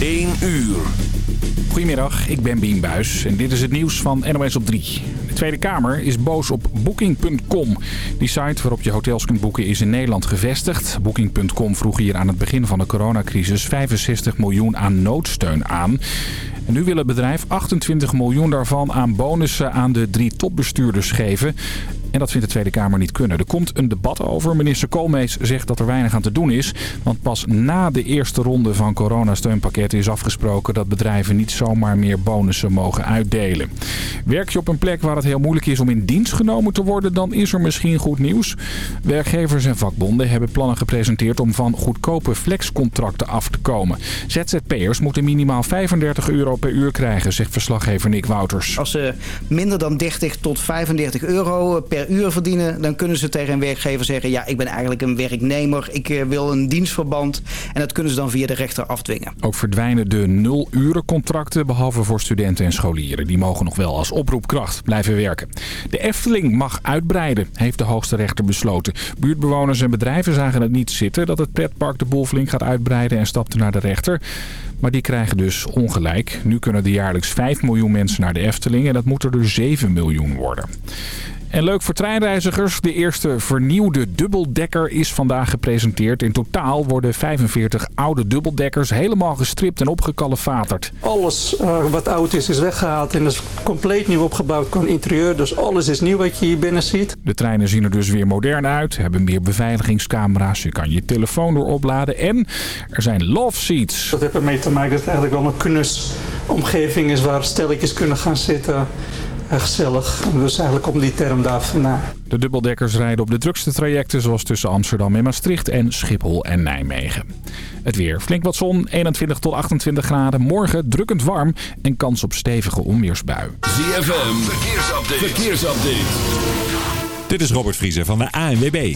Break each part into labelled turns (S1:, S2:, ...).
S1: 1 uur.
S2: Goedemiddag, ik ben Bien Buis en dit is het nieuws van NOS op 3. De Tweede Kamer is boos op Booking.com. Die site waarop je hotels kunt boeken is in Nederland gevestigd. Booking.com vroeg hier aan het begin van de coronacrisis 65 miljoen aan noodsteun aan. Nu wil het bedrijf 28 miljoen daarvan aan bonussen aan de drie topbestuurders geven. En dat vindt de Tweede Kamer niet kunnen. Er komt een debat over. Minister Koolmees zegt dat er weinig aan te doen is. Want pas na de eerste ronde van coronasteunpakketten is afgesproken dat bedrijven niet zomaar meer bonussen mogen uitdelen. Werk je op een plek waar het heel moeilijk is om in dienst genomen te worden, dan is er misschien goed nieuws. Werkgevers en vakbonden hebben plannen gepresenteerd om van goedkope flexcontracten af te komen. ZZP'ers moeten minimaal 35 euro per uur krijgen, zegt verslaggever Nick Wouters.
S3: Als ze minder dan 30 tot 35 euro per uur verdienen... dan kunnen ze tegen een werkgever zeggen... ja, ik ben eigenlijk een werknemer, ik eh, wil een dienstverband. En dat kunnen ze dan via de rechter afdwingen.
S2: Ook verdwijnen de nul-urencontracten, behalve voor studenten en scholieren. Die mogen nog wel als oproepkracht blijven werken. De Efteling mag uitbreiden, heeft de hoogste rechter besloten. Buurtbewoners en bedrijven zagen het niet zitten... dat het pretpark de Boelvling gaat uitbreiden en stapten naar de rechter... Maar die krijgen dus ongelijk. Nu kunnen er jaarlijks 5 miljoen mensen naar de Efteling en dat moet er dus 7 miljoen worden. En leuk voor treinreizigers. De eerste vernieuwde dubbeldekker is vandaag gepresenteerd. In totaal worden 45 oude dubbeldekkers helemaal gestript en opgekalefaterd.
S4: Alles uh, wat oud is, is weggehaald en is compleet nieuw opgebouwd qua interieur. Dus alles is nieuw wat je hier binnen ziet.
S2: De treinen zien er dus weer modern uit, hebben meer beveiligingscamera's. Je kan je telefoon door opladen en er zijn love seats.
S4: Dat heeft ermee te maken dat het eigenlijk wel een knus omgeving is waar stelletjes kunnen gaan zitten gezellig. Dus eigenlijk komt die term daar vandaan.
S2: De dubbeldekkers rijden op de drukste trajecten zoals tussen Amsterdam en Maastricht en Schiphol en Nijmegen. Het weer. Flink wat zon, 21 tot 28 graden. Morgen drukkend warm en kans op stevige onweersbui.
S1: ZFM, verkeersupdate. verkeersupdate.
S5: Dit is Robert Vriezer van de ANWB.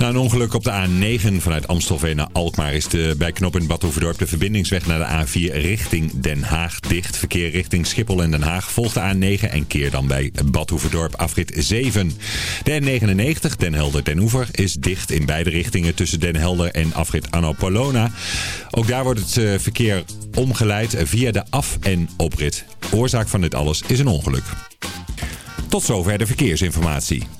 S5: Na een ongeluk op de A9 vanuit Amstelveen naar Alkmaar is de, bij knooppunt Badhoevedorp de verbindingsweg naar de A4 richting Den Haag dicht. Verkeer richting Schiphol en Den Haag volgt de A9 en keer dan bij Badhoevedorp afrit 7. De N99 Den Helder Den Oever is dicht in beide richtingen tussen Den Helder en afrit Anno Polona. Ook daar wordt het eh, verkeer omgeleid via de af- en oprit. Oorzaak van dit alles is een ongeluk. Tot zover de verkeersinformatie.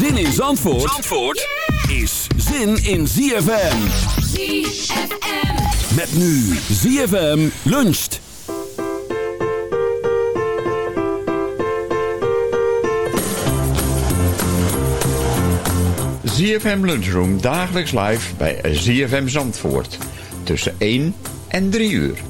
S1: Zin in Zandvoort, Zandvoort is zin in ZFM.
S6: ZFM.
S1: Met nu ZFM luncht.
S7: ZFM Lunchroom dagelijks live bij ZFM Zandvoort. Tussen 1 en 3 uur.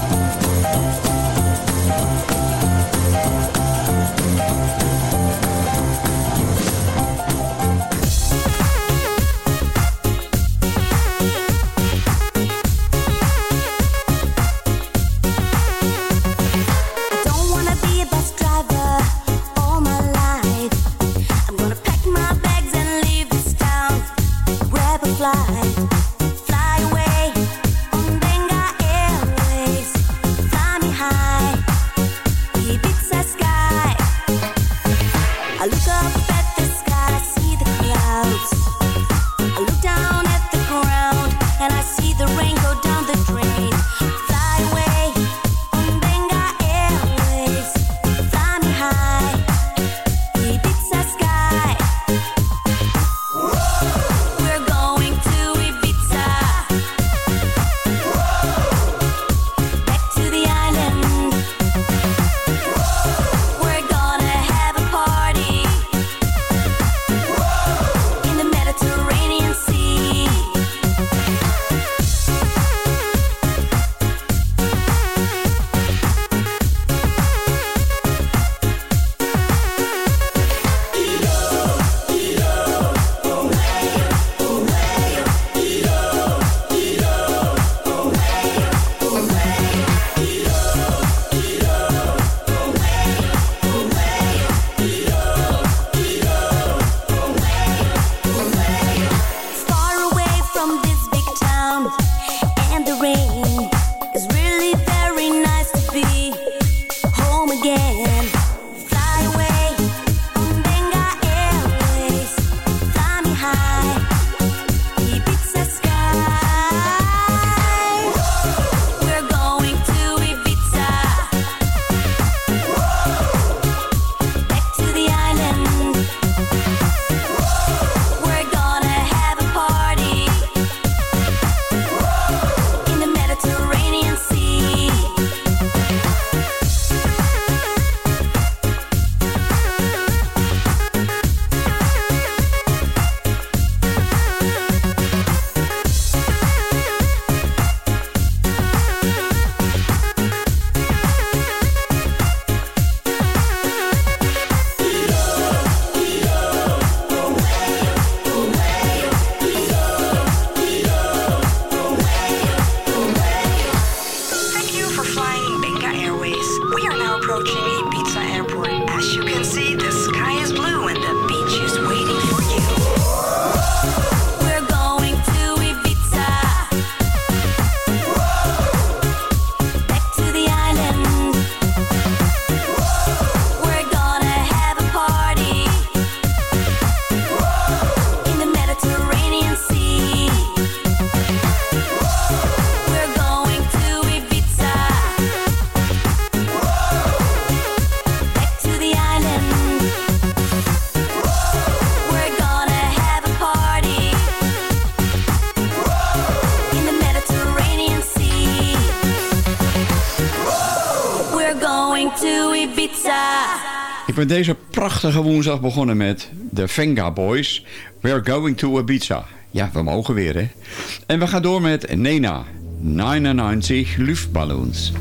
S6: Approaching Ibiza Airport. As you can see,
S8: ben deze prachtige woensdag begonnen met de Venga Boys. We're going to Ibiza. Ja, we mogen weer, hè. En we gaan door met Nena. 99 Luftballons.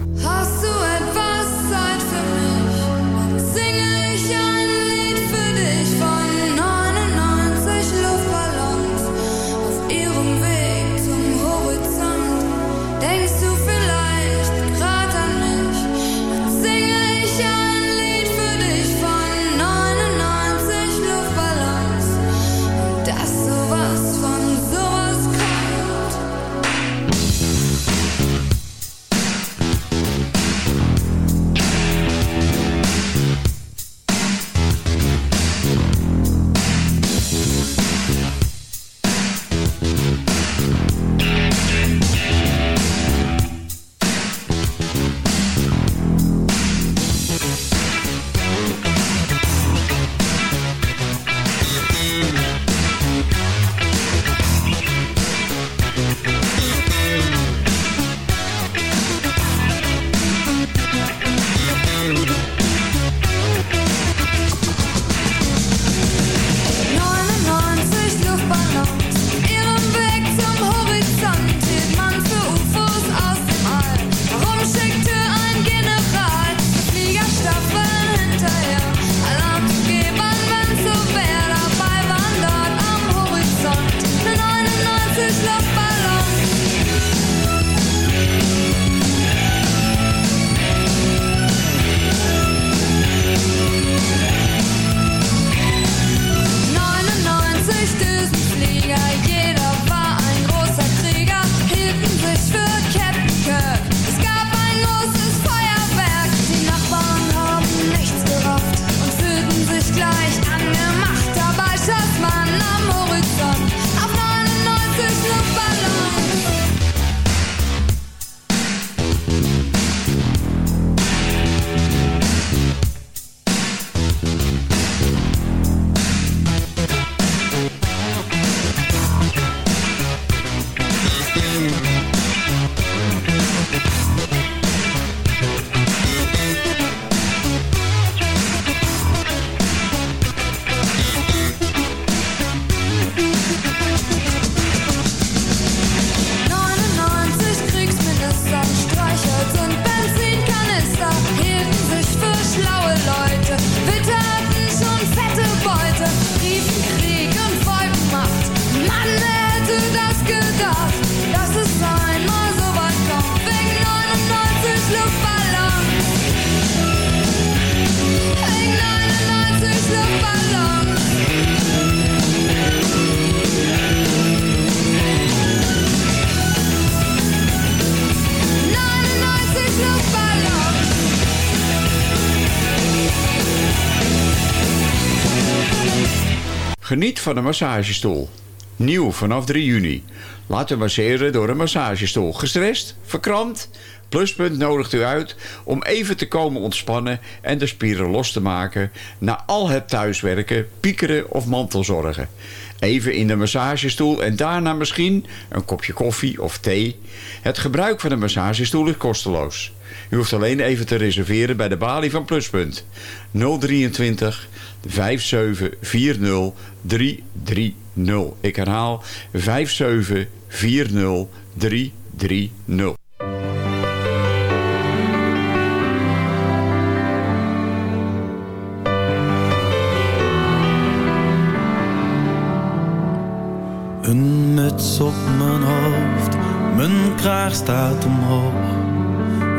S8: Geniet van een massagestoel. Nieuw vanaf 3 juni. U masseren door een massagestoel. Gestrest? Verkrampt? Pluspunt nodigt u uit om even te komen ontspannen en de spieren los te maken na al het thuiswerken, piekeren of mantelzorgen. Even in de massagestoel en daarna misschien een kopje koffie of thee. Het gebruik van de massagestoel is kosteloos. U hoeft alleen even te reserveren bij de balie van Pluspunt. 023 5740 330. Ik herhaal 5740 330.
S9: Een muts op mijn hoofd, mijn kraag staat omhoog.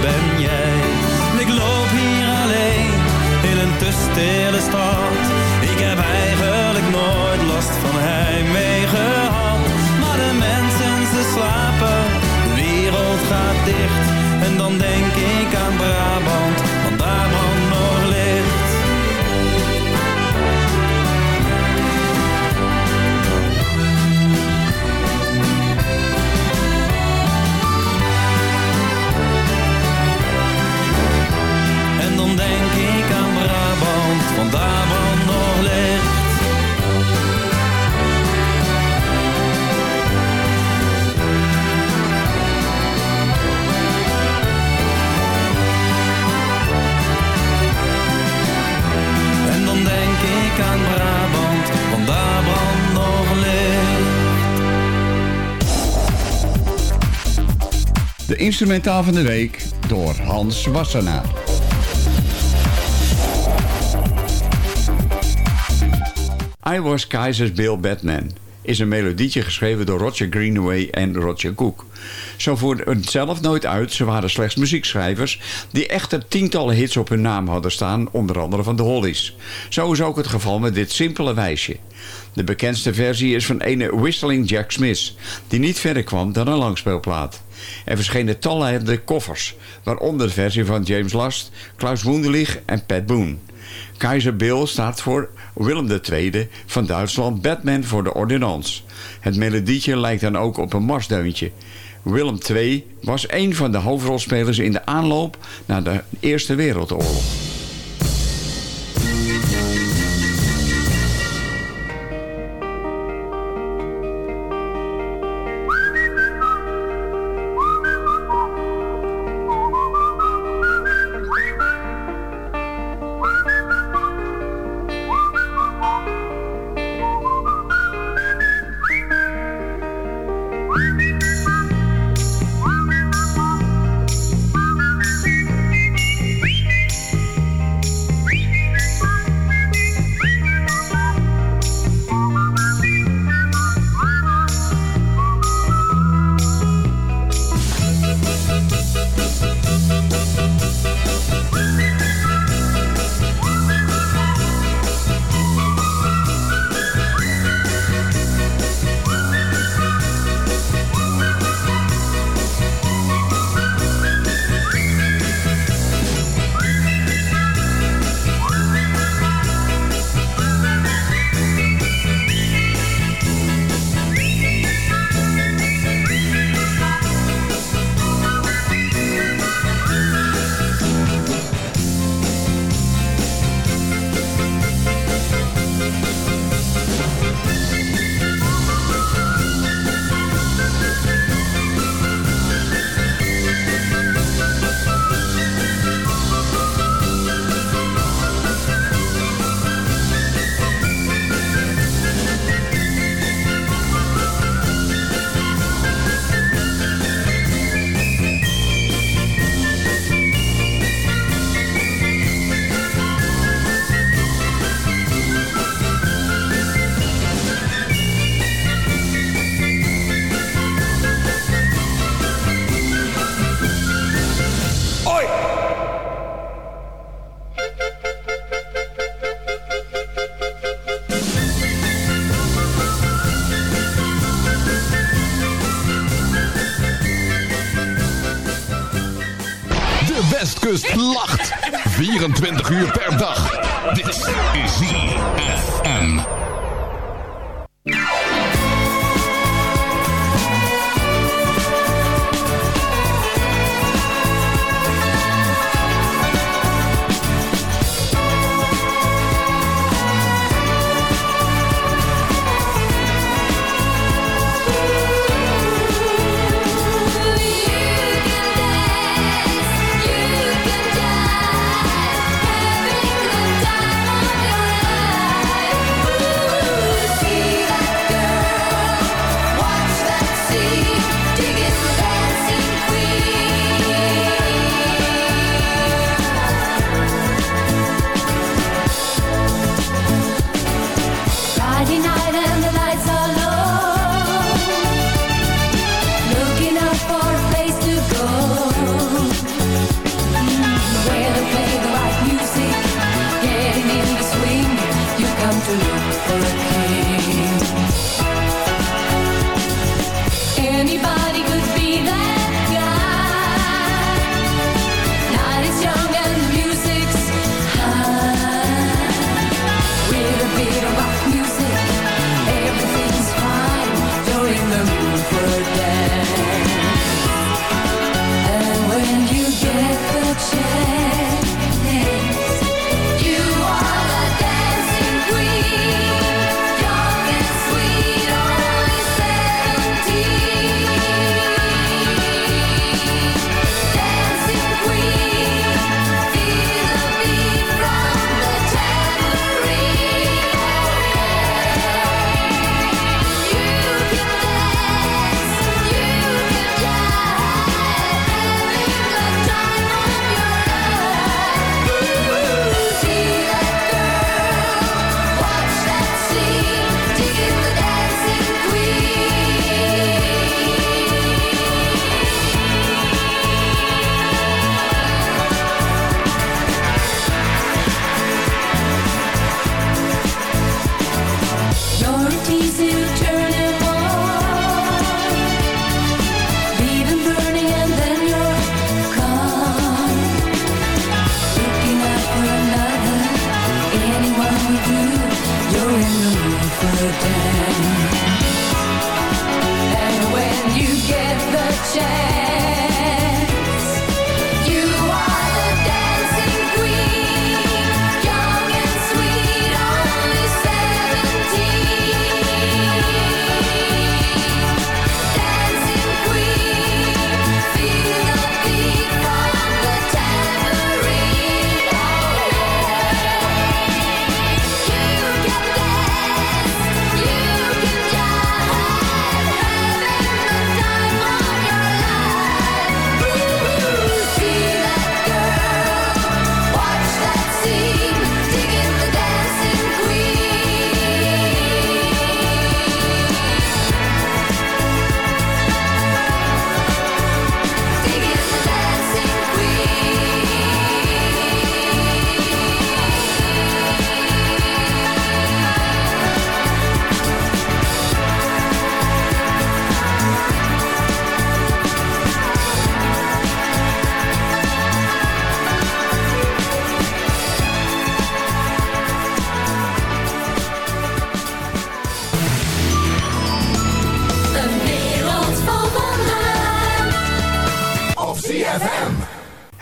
S9: ben jij. Ik loop hier alleen in een te stille stad. Ik heb eigenlijk nooit last van heimwee gehad. Maar de mensen ze slapen, de wereld gaat dicht. En dan denk
S7: instrumentaal van de week door Hans Wassenaar. I Was Kaiser's Bill Batman is een melodietje geschreven door Roger Greenaway en Roger Cook. Zo voerden het zelf nooit uit, ze waren slechts muziekschrijvers die echter tientallen hits op hun naam hadden staan, onder andere van de Hollies. Zo is ook het geval met dit simpele wijsje. De bekendste versie is van ene Whistling Jack Smith, die niet verder kwam dan een langspeelplaat. Er verschenen talrijke koffers, waaronder de versie van James Last, Klaus Wunderlich en Pat Boone. Keizer Bill staat voor Willem II van Duitsland, Batman voor de ordonnans. Het melodietje lijkt dan ook op een marsdeuntje. Willem II was een van de hoofdrolspelers in de aanloop naar de Eerste Wereldoorlog.
S10: Lacht. 24 uur per dag.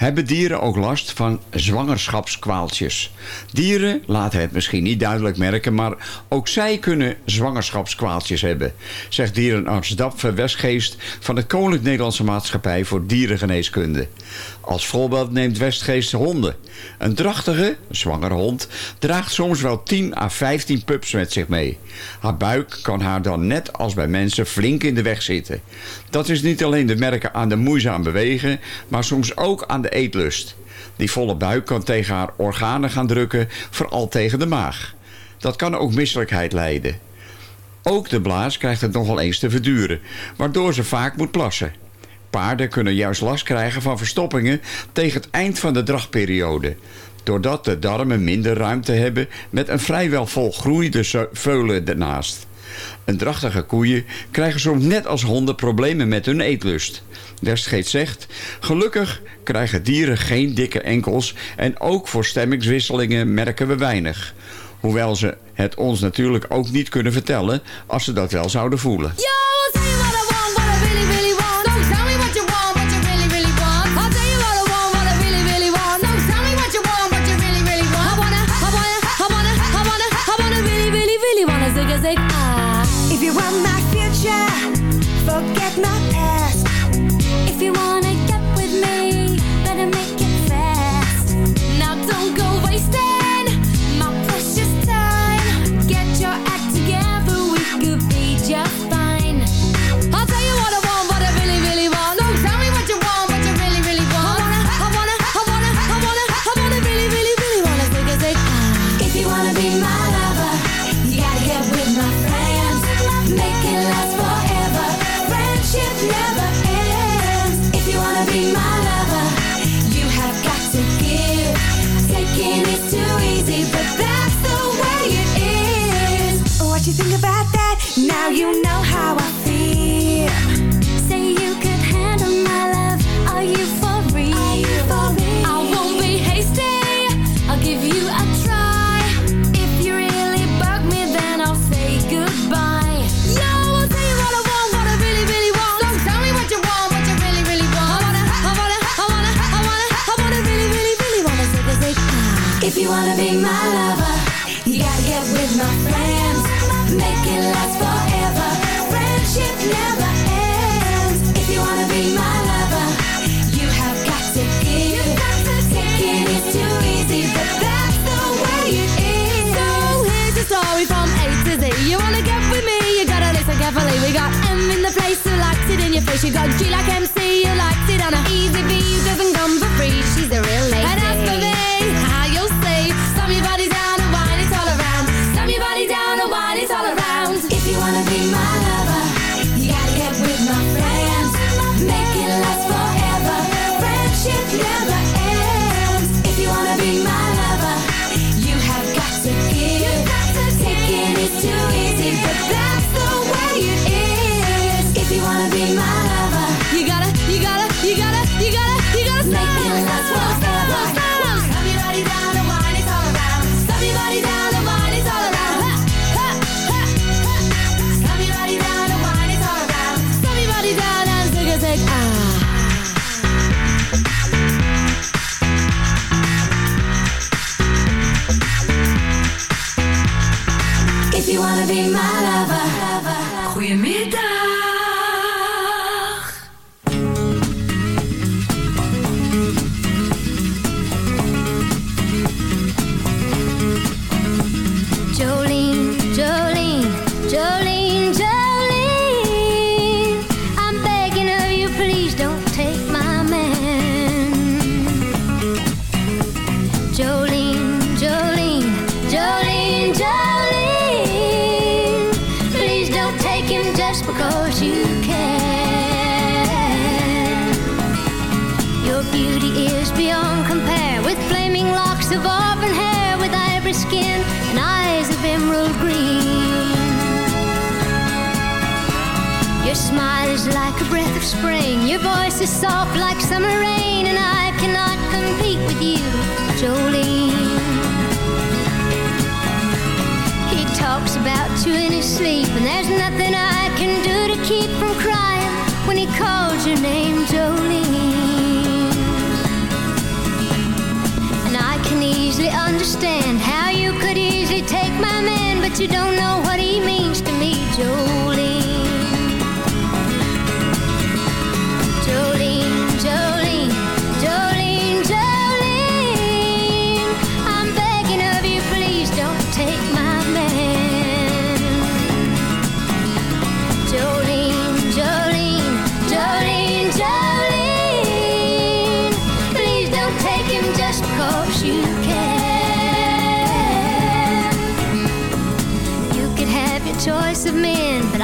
S7: Hebben dieren ook last van zwangerschapskwaaltjes? Dieren laten het misschien niet duidelijk merken, maar ook zij kunnen zwangerschapskwaaltjes hebben, zegt dierenarts Dapfer Westgeest van de Koninklijk Nederlandse Maatschappij voor Dierengeneeskunde. Als voorbeeld neemt Westgeest honden. Een drachtige, zwangere hond draagt soms wel 10 à 15 pups met zich mee. Haar buik kan haar dan net als bij mensen flink in de weg zitten. Dat is niet alleen te merken aan de moeizaam bewegen, maar soms ook aan de eetlust. Die volle buik kan tegen haar organen gaan drukken, vooral tegen de maag. Dat kan ook misselijkheid leiden. Ook de blaas krijgt het nogal eens te verduren, waardoor ze vaak moet plassen. Paarden kunnen juist last krijgen van verstoppingen tegen het eind van de drachtperiode. Doordat de darmen minder ruimte hebben met een vrijwel volgroeide veulen ernaast.
S11: Een drachtige koeien krijgen soms net als honden problemen met hun eetlust. Westgeet zegt, gelukkig krijgen dieren geen dikke enkels... en ook voor stemmingswisselingen merken we weinig. Hoewel ze het ons natuurlijk ook niet kunnen vertellen als ze dat wel zouden voelen.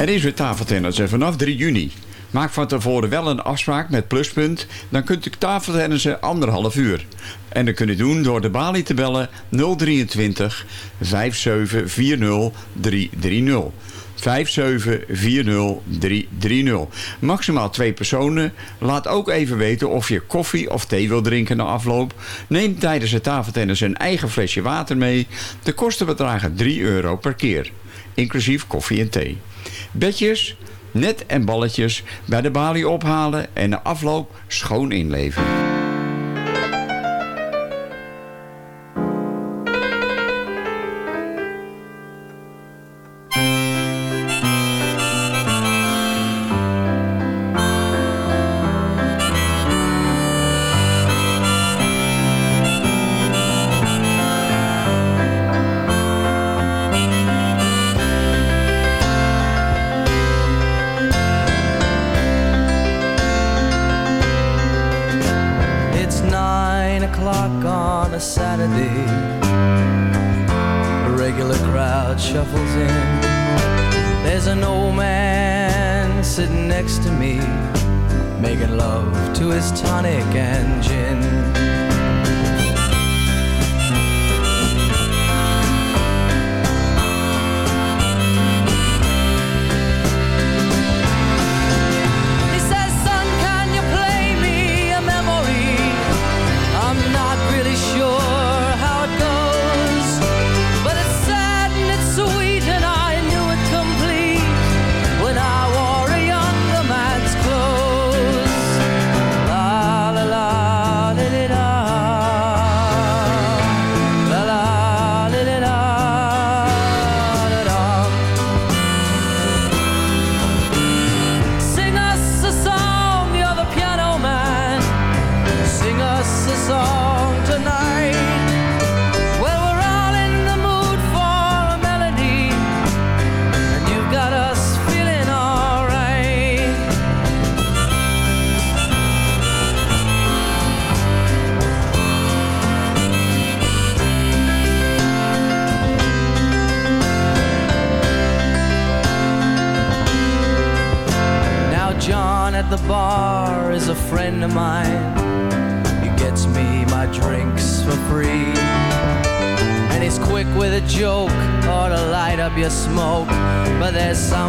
S7: Er is weer tafeltennis en vanaf 3 juni. Maak van tevoren wel een afspraak met Pluspunt. Dan kunt u tafeltennissen anderhalf uur. En dat kunt u doen door de balie te bellen 023 5740 330. 5740330. Maximaal twee personen. Laat ook even weten of je koffie of thee wil drinken na afloop. Neem tijdens het tafeltennis een eigen flesje water mee. De kosten bedragen 3 euro per keer inclusief koffie en thee. Bedjes, net en balletjes bij de balie ophalen en de afloop schoon inleveren.
S9: next to me, making love to his tonic and gin.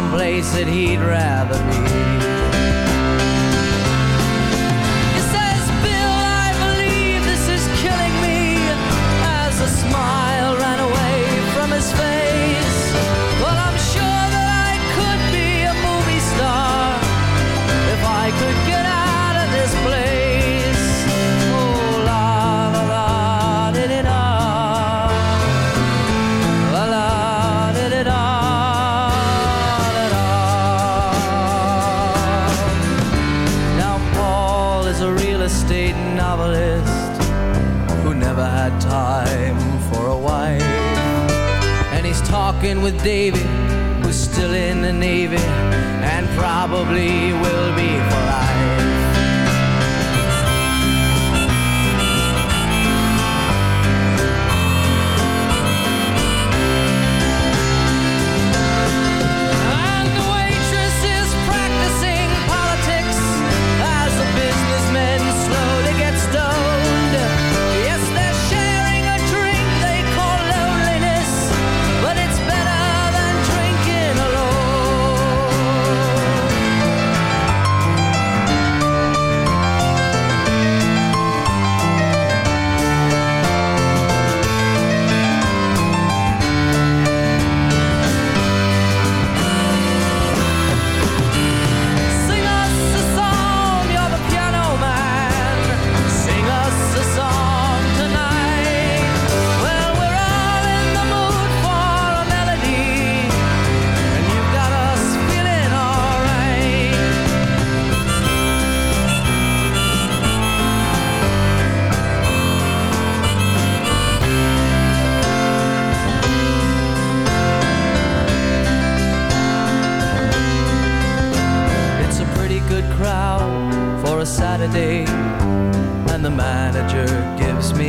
S9: someplace that he'd rather be. with David was still in the Navy and probably will be for life.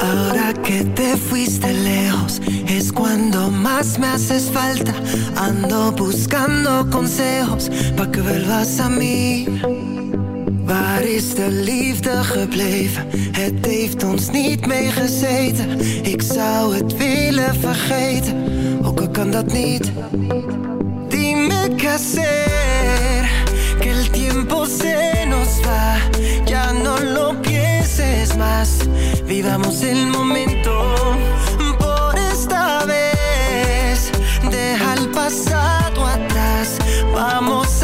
S12: Ahora que te fuiste lejos es cuando más me haces falta. Ando buscando consejos pa' que vuelvas a mí. Waar is de liefde gebleven? Het heeft ons niet meegezeten. Ik zou het willen vergeten, ook al kan dat niet. Dime qué hacer, que el tiempo se nos va. Ya no lo pienses más, vivamos el momento. Por esta vez, deja el pasado atrás. Vamos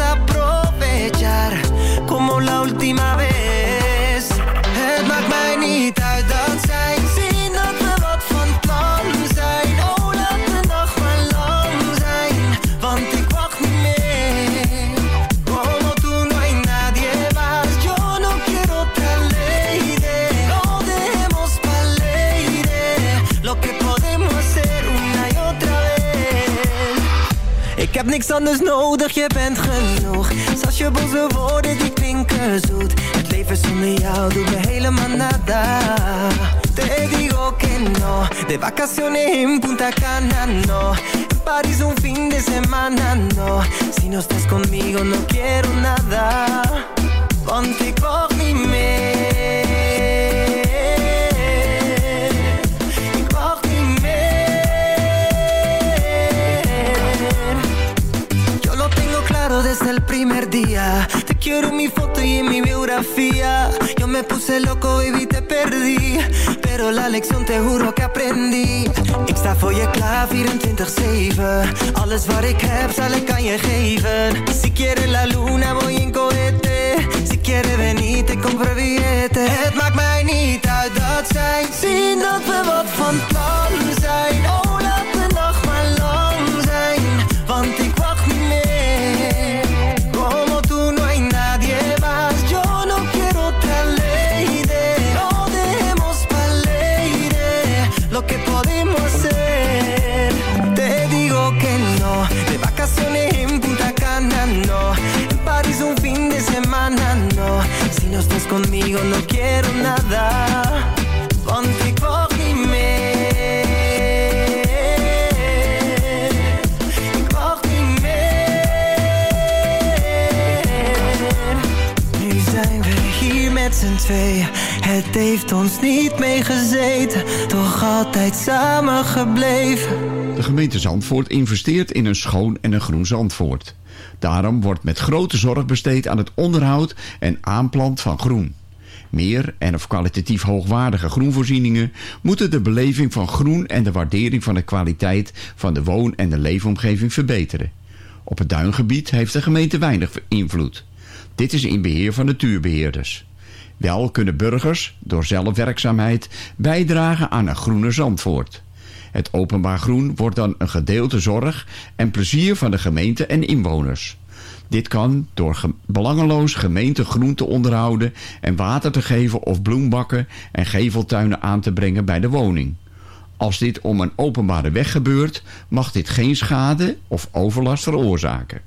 S12: heb niks anders nodig, je bent genoeg. Zelfs je boze woorden die klinken zoet. Het leven zonder jou doet me helemaal nada. Te digo que no, de vacaciones en Punta Cana no. En París un fin de semana no. Si no estás conmigo no quiero nada. Want ik meer. Primer día. Te quiero en mi foto y mi biografía. Yo me puse loco, baby, te perdí. Pero la lección te juro que aprendí. Ik sta voor je klaar 24-7. Alles wat ik heb zal ik aan je geven. Si quieres la luna voy en cohete. Si quieres venir te compro billete. Het maakt mij niet uit dat zij zien z'n tweeën. Het heeft ons niet meegezeten, toch altijd samen gebleven.
S7: De gemeente Zandvoort investeert in een schoon en een groen Zandvoort. Daarom wordt met grote zorg besteed aan het onderhoud en aanplant van groen. Meer en of kwalitatief hoogwaardige groenvoorzieningen moeten de beleving van groen en de waardering van de kwaliteit van de woon- en de leefomgeving verbeteren. Op het duingebied heeft de gemeente weinig invloed. Dit is in beheer van natuurbeheerders. Wel kunnen burgers door zelfwerkzaamheid bijdragen aan een groene Zandvoort. Het openbaar groen wordt dan een gedeelte zorg en plezier van de gemeente en inwoners. Dit kan door ge- belangeloos gemeentegroen te onderhouden en water te geven of bloembakken en geveltuinen aan te brengen bij de woning. Als dit om een openbare weg gebeurt, mag dit geen schade of overlast veroorzaken.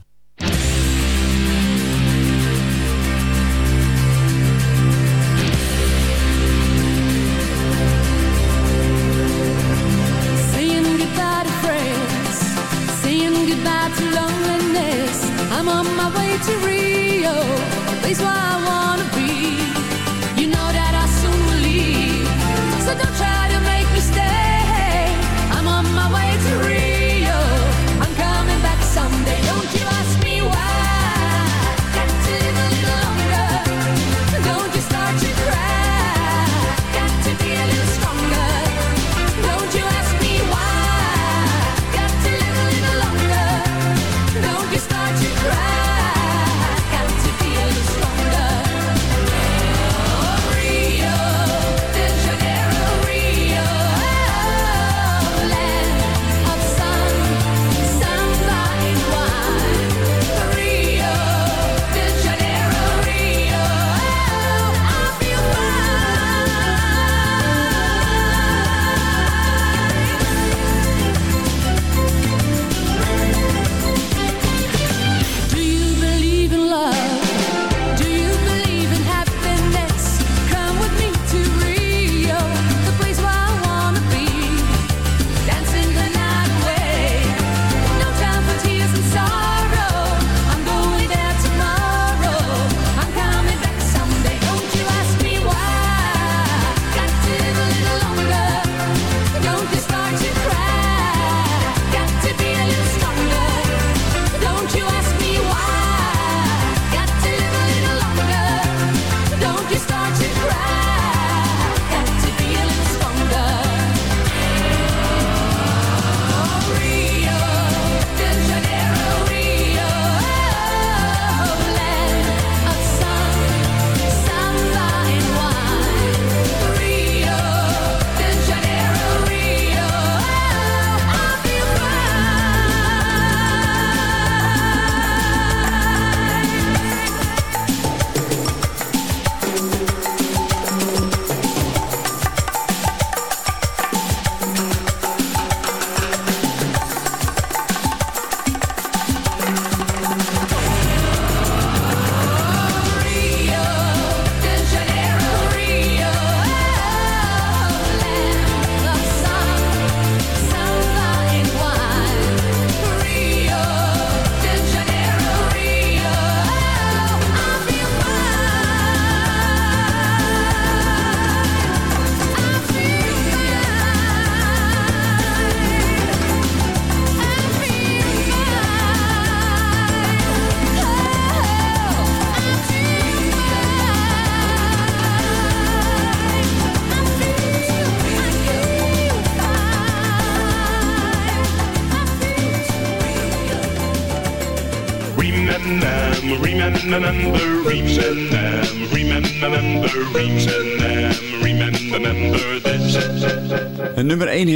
S13: Goodbye to loneliness. I'm on my way to Rio, a place where I wanna be. You know that I soon will leave, so don't try to make me stay. I'm on my way to Rio,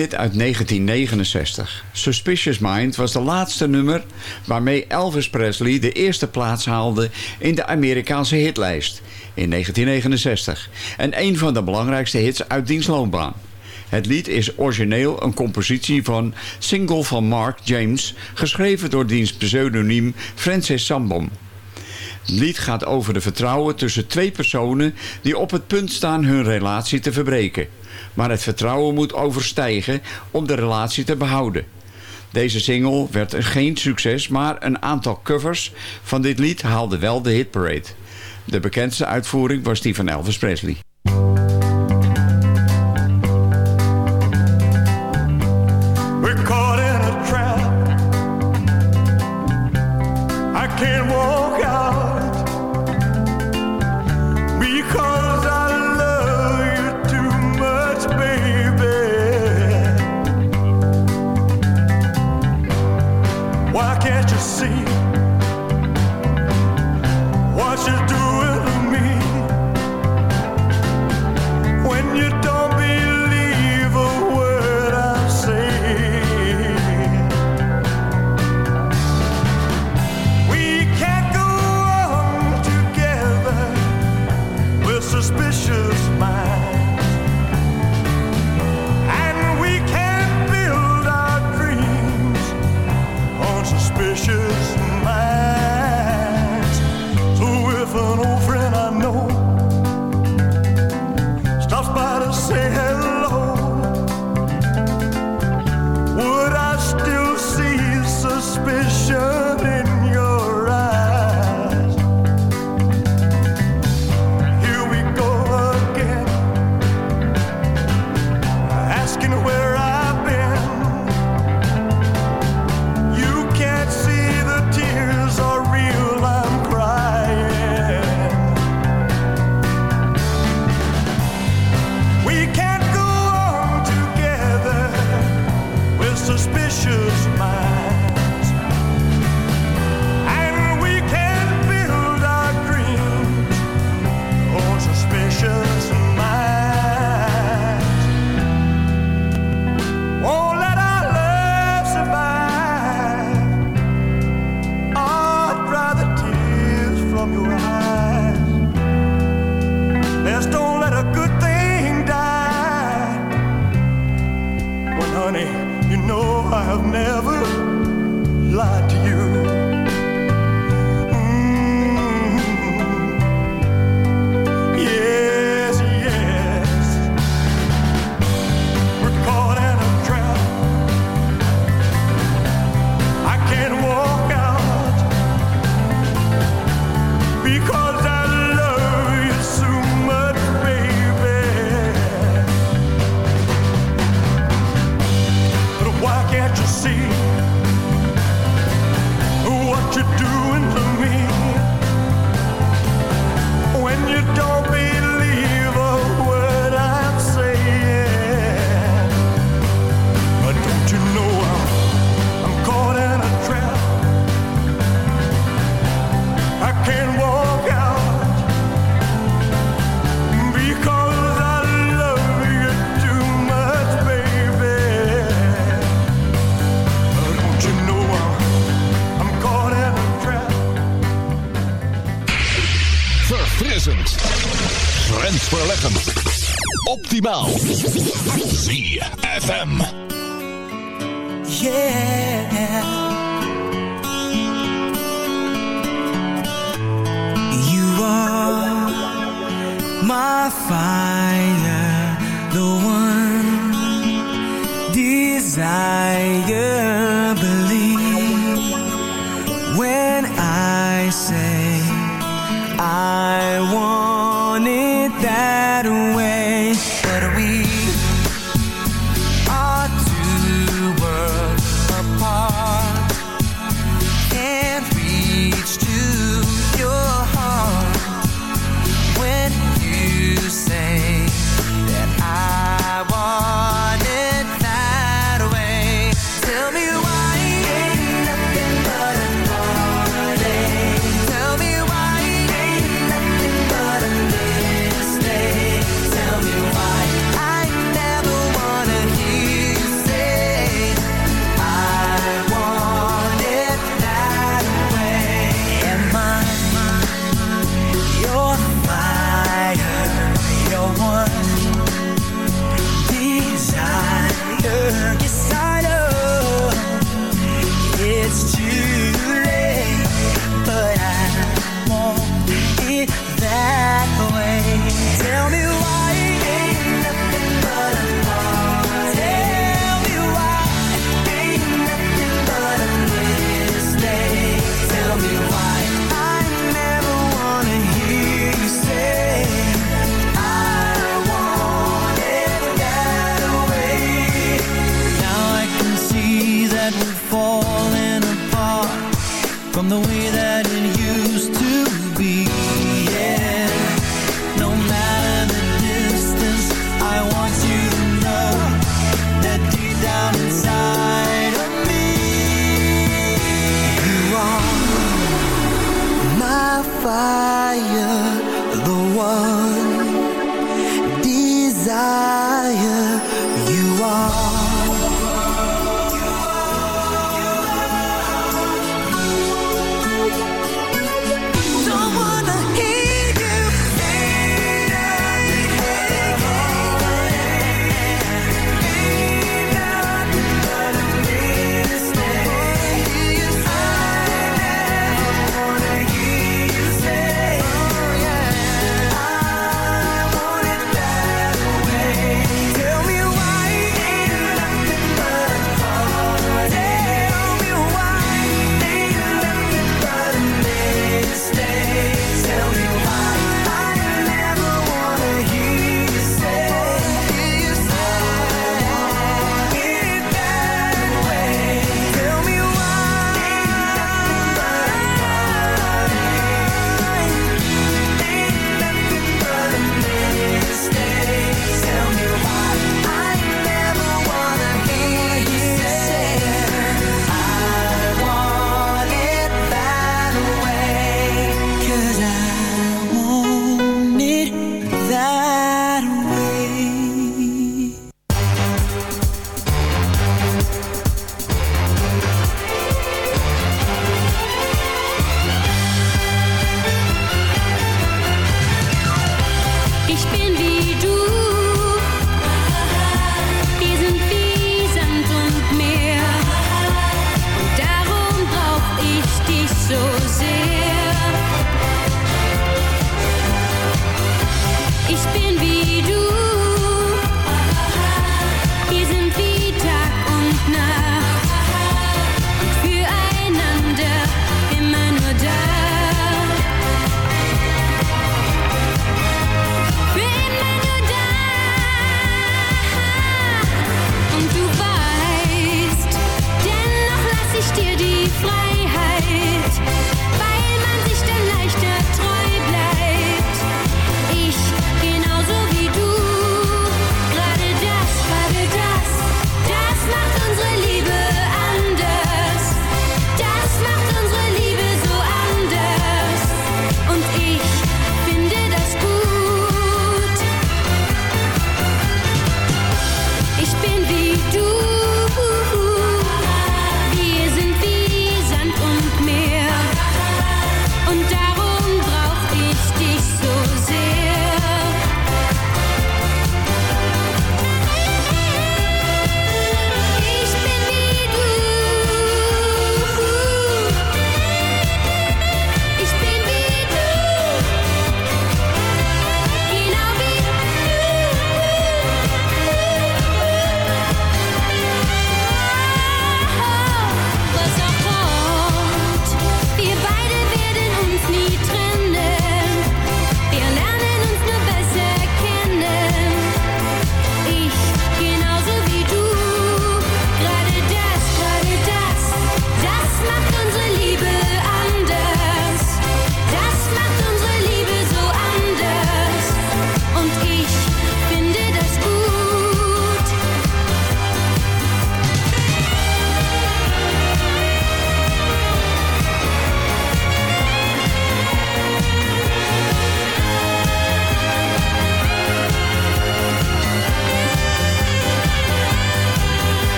S7: hit uit 1969. Suspicious Mind was de laatste nummer waarmee Elvis Presley de eerste plaats haalde in de Amerikaanse hitlijst in 1969. En een van de belangrijkste hits uit diens loopbaan. Het lied is origineel een compositie van Single van Mark James, geschreven door diens pseudoniem Francis Sambom. Het lied gaat over de vertrouwen tussen twee personen die op het punt staan hun relatie te verbreken. Maar het vertrouwen moet overstijgen om de relatie te behouden. Deze single werd geen succes, maar een aantal covers van dit lied haalden wel de hitparade. De bekendste uitvoering was die van Elvis Presley.
S14: When I say I want it that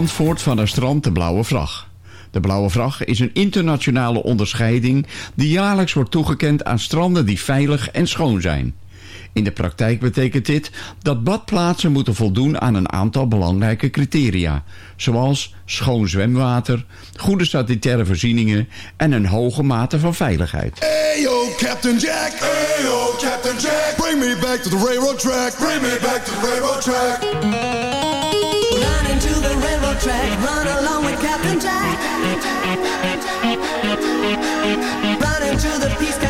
S7: Zandvoort van haar strand de Blauwe vlag. De Blauwe vlag is een internationale onderscheiding die jaarlijks wordt toegekend aan stranden die veilig en schoon zijn. In de praktijk betekent dit dat badplaatsen moeten voldoen aan een aantal belangrijke criteria, zoals schoon zwemwater, goede sanitaire voorzieningen en een hoge mate van veiligheid.
S15: Hey yo, Captain Jack! Hey yo, Captain Jack! Bring me back to the railroad track! Bring me back to the railroad track!
S16: track. Run along with Captain Jack. Run into the peace.